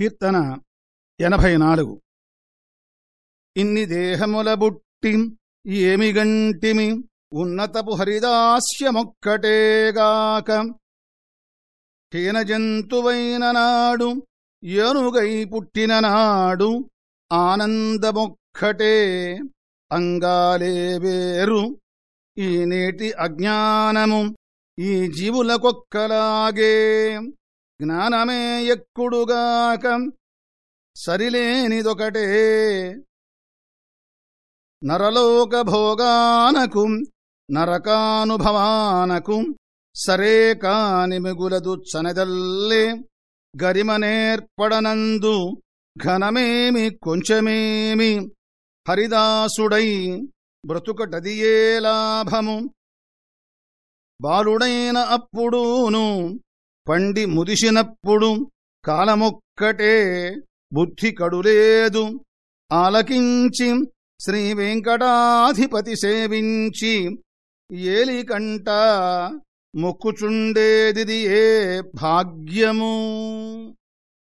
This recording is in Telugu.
కీర్తన ఎనభై నాలుగు ఇన్ని దేహముల బుట్టి ఏమి గంటిమి? ఉన్నతపు హరిదాస్యమొక్కటేగాక. హీన జంతువైన నాడు ఏనుగై పుట్టిన నాడు ఆనందమొక్కటే. అంగాలే వేరు ఈ నేటి అజ్ఞానము ఈ జీవులకొక్కలాగే. జ్ఞానమే ఎక్కుడుగాక సరిలేనిదొకటే. నరలోక భోగానకు నరకానుభవానకు సరే కాని మిగులదు చనదల్లే. గరిమనేర్పడనందు ఘనమేమి కొంచెమేమి? హరిదాసుడై బ్రతుకటదియే లాభము. బాలుడైన అప్పుడూను పండి ముదిసినప్పుడు కాలమొక్కటే బుద్ధి కడులేదు. ఆలకించి శ్రీవేంకటాధిపతి సేవించి ఏలికంట మొక్కుచుండేదిది ఏ భాగ్యము?